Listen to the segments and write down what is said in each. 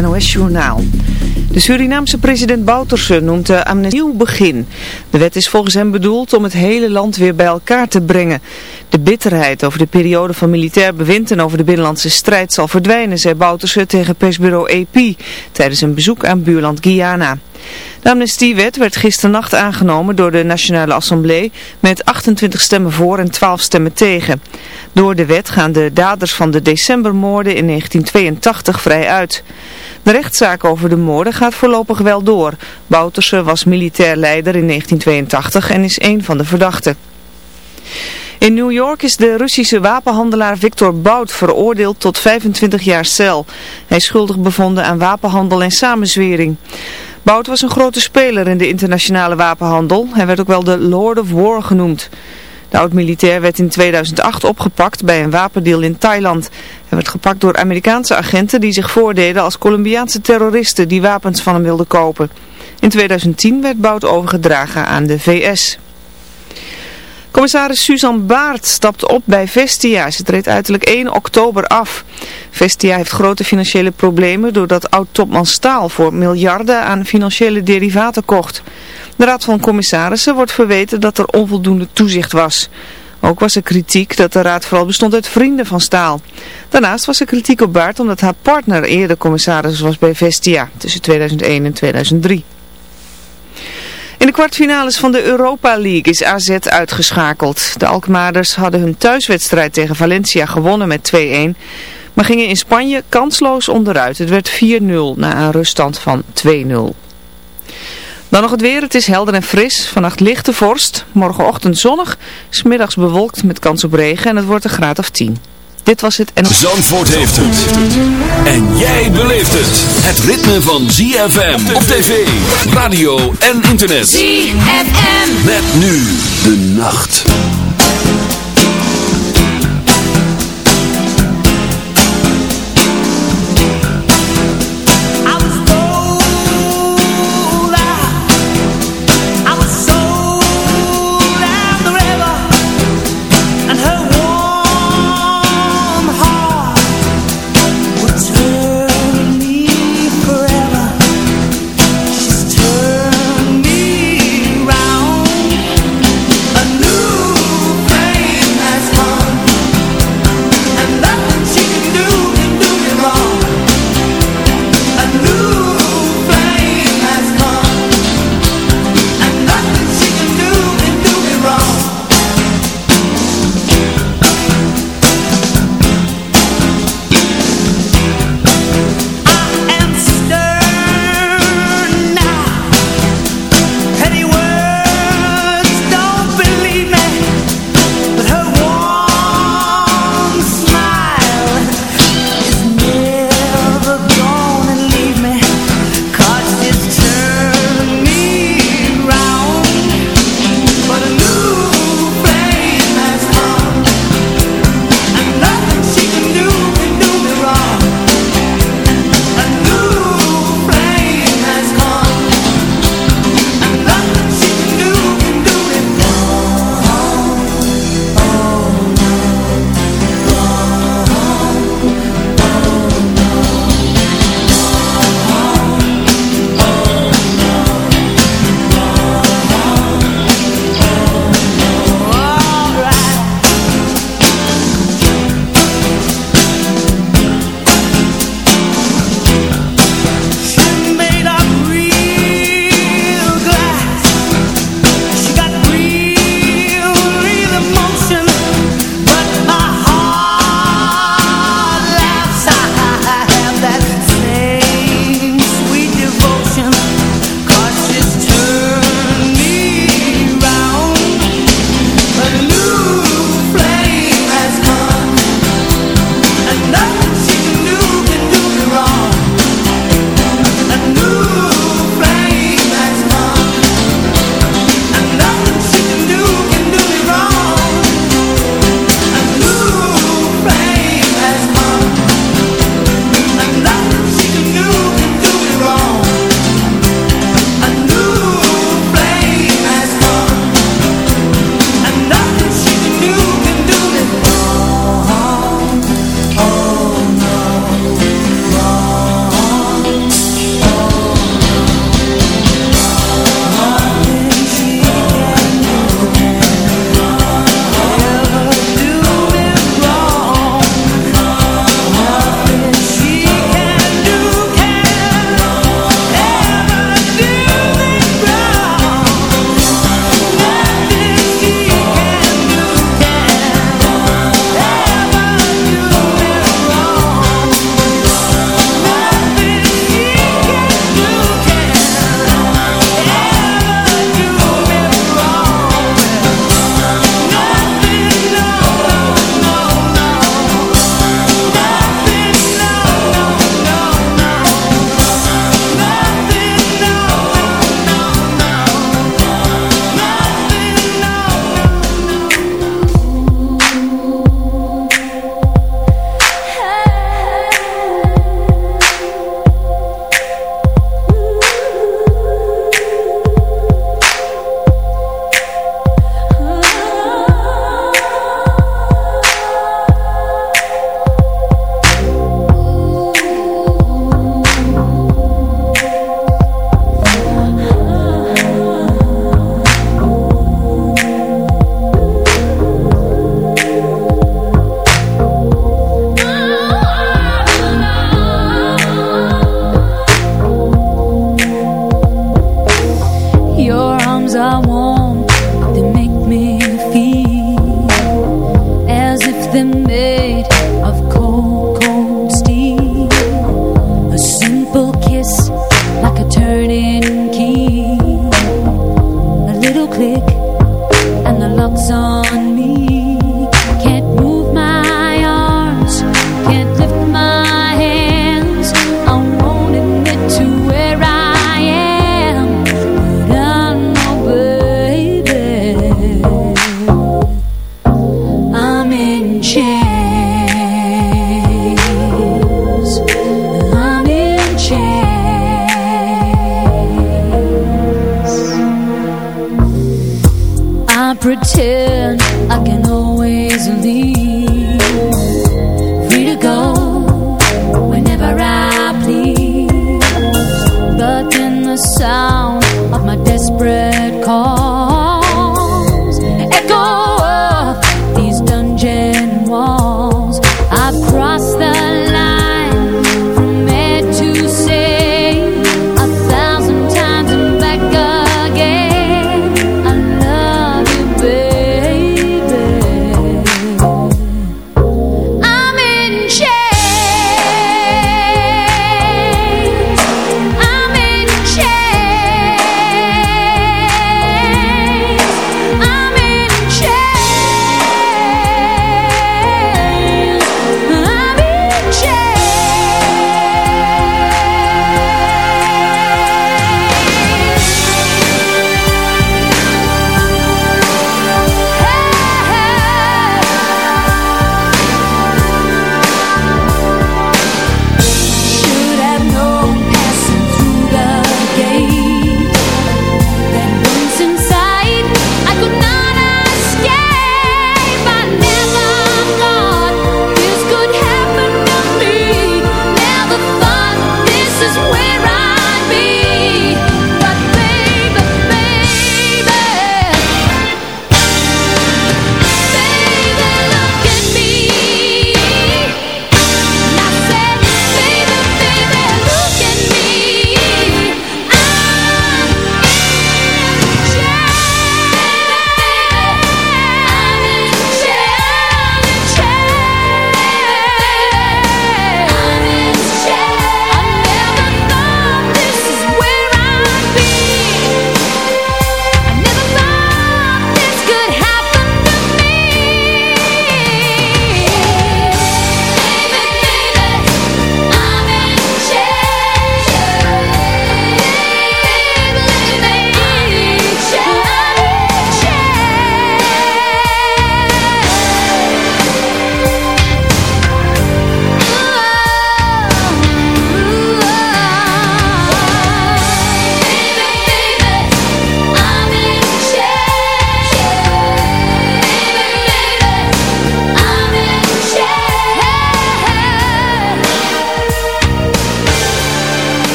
NOS-journaal. De Surinaamse president Bouterse noemt de amnestie nieuw begin. De wet is volgens hem bedoeld om het hele land weer bij elkaar te brengen. De bitterheid over de periode van militair bewind en over de binnenlandse strijd zal verdwijnen, zei Bouterse tegen persbureau AP tijdens een bezoek aan buurland Guyana. De amnestiewet werd gisternacht aangenomen door de Nationale Assemblée met 28 stemmen voor en 12 stemmen tegen. Door de wet gaan de daders van de decembermoorden in 1982 vrij uit. De rechtszaak over de moorden gaat voorlopig wel door. Bouterse was militair leider in 1982 en is een van de verdachten. In New York is de Russische wapenhandelaar Victor Bout veroordeeld tot 25 jaar cel. Hij is schuldig bevonden aan wapenhandel en samenzwering. Bout was een grote speler in de internationale wapenhandel. Hij werd ook wel de Lord of War genoemd. De oud-militair werd in 2008 opgepakt bij een wapendeal in Thailand. Hij werd gepakt door Amerikaanse agenten die zich voordeden als Colombiaanse terroristen die wapens van hem wilden kopen. In 2010 werd Bout overgedragen aan de VS. Commissaris Suzanne Baart stapt op bij Vestia. Ze treedt uiterlijk 1 oktober af. Vestia heeft grote financiële problemen doordat oud-topman Staal voor miljarden aan financiële derivaten kocht. De Raad van Commissarissen wordt verweten dat er onvoldoende toezicht was. Ook was er kritiek dat de raad vooral bestond uit vrienden van Staal. Daarnaast was er kritiek op Baart omdat haar partner eerder commissaris was bij Vestia tussen 2001 en 2003. In de kwartfinales van de Europa League is AZ uitgeschakeld. De Alkmaarders hadden hun thuiswedstrijd tegen Valencia gewonnen met 2-1, maar gingen in Spanje kansloos onderuit. Het werd 4-0 na een ruststand van 2-0. Dan nog het weer. Het is helder en fris. Vannacht lichte vorst. Morgenochtend zonnig. Smiddags bewolkt met kans op regen en het wordt een graad of 10. Dit was het en... Zandvoort heeft het. En jij beleeft het. Het ritme van ZFM op tv, radio en internet. ZFM. Met nu de nacht.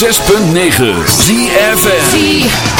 106.9 ZFM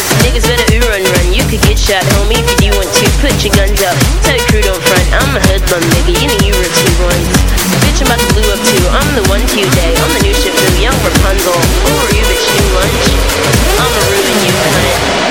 Niggas better ooh run run, you could get shot, homie, if you do want to. Put your guns up, tell your crew don't front. I'm a hoodlum, nigga, you know you were two ones. Bitch, I'm about to blue up too, I'm the one to day. I'm the new ship, new young Rapunzel. Who are you, bitch, new lunch? I'ma ruin you, cunt.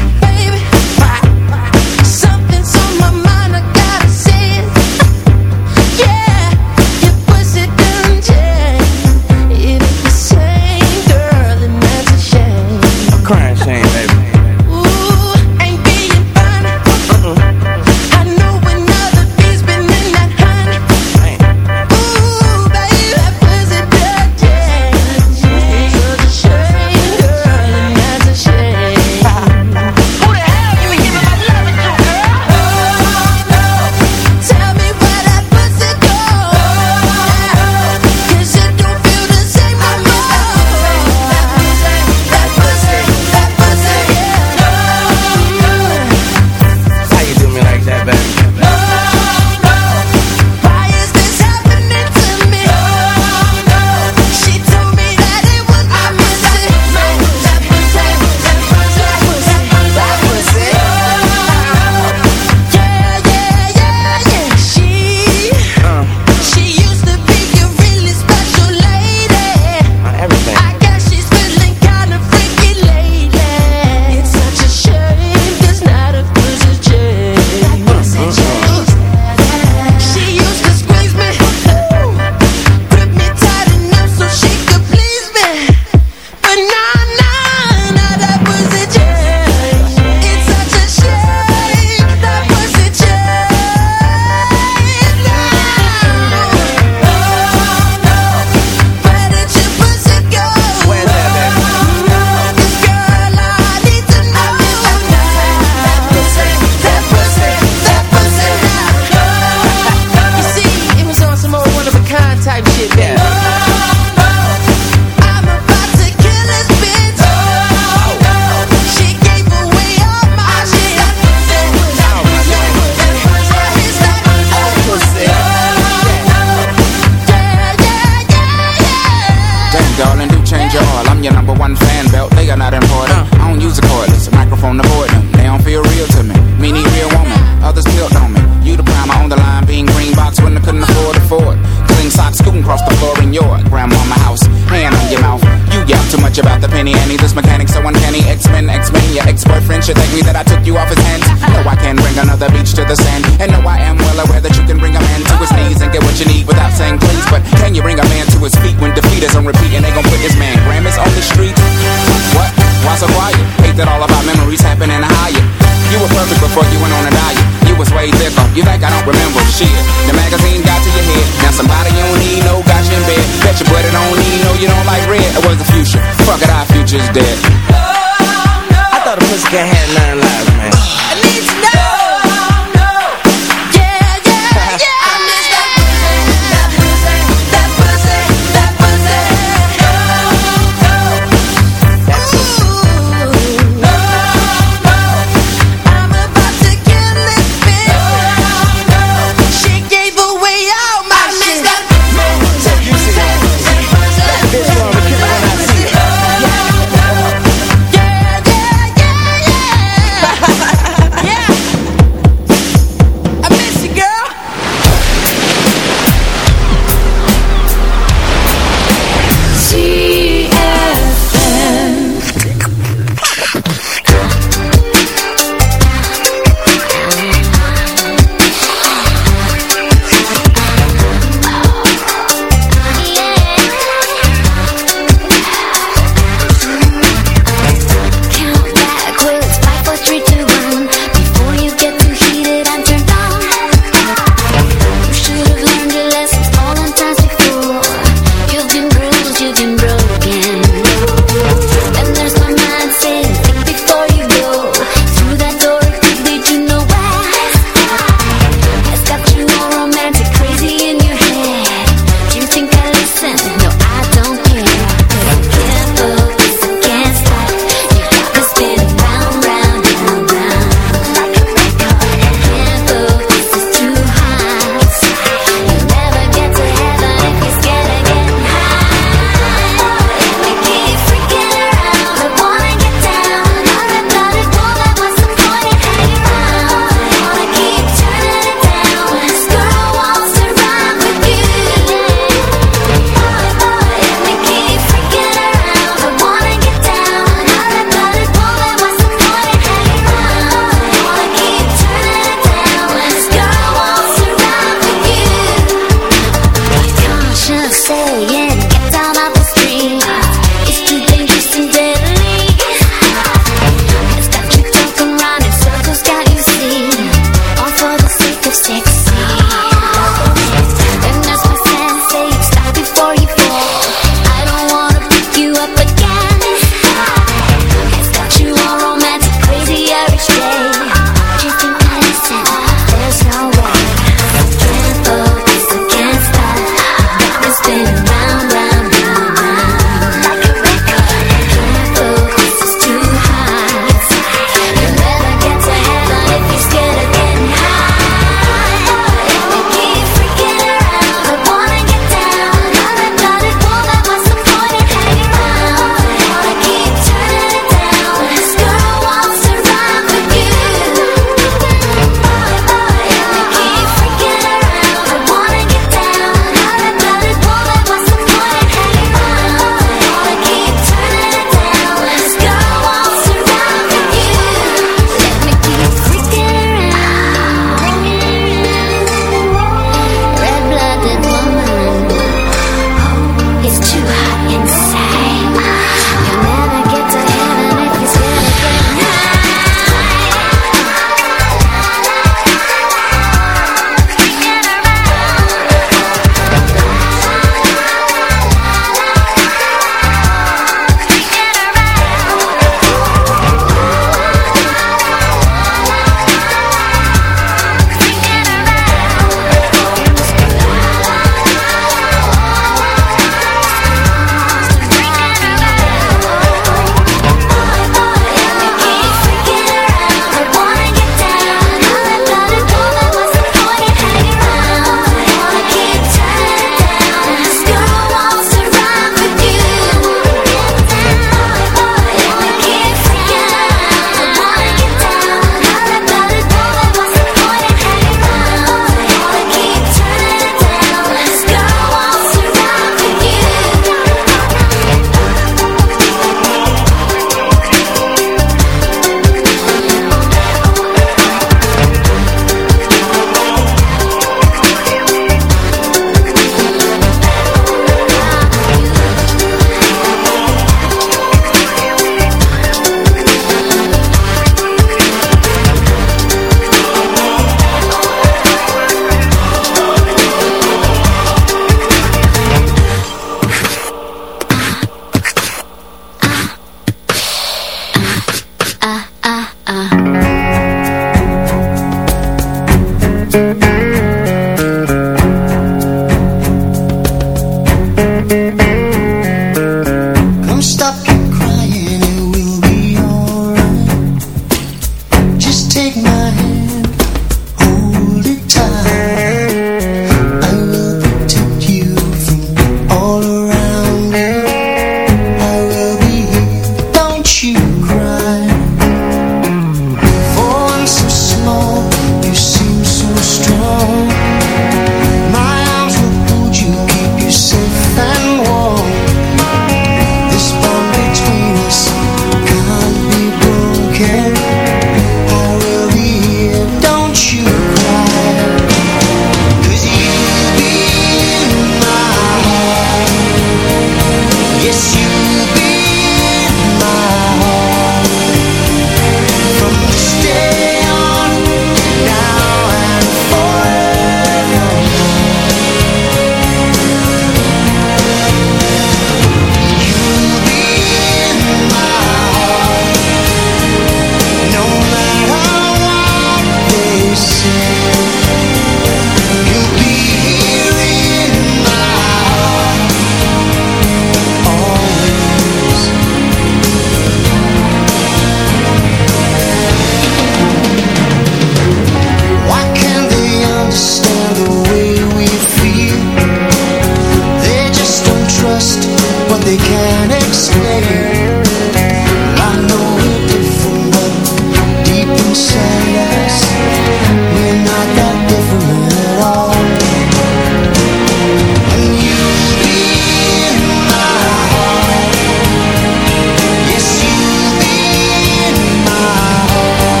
can't have nine lives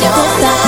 you.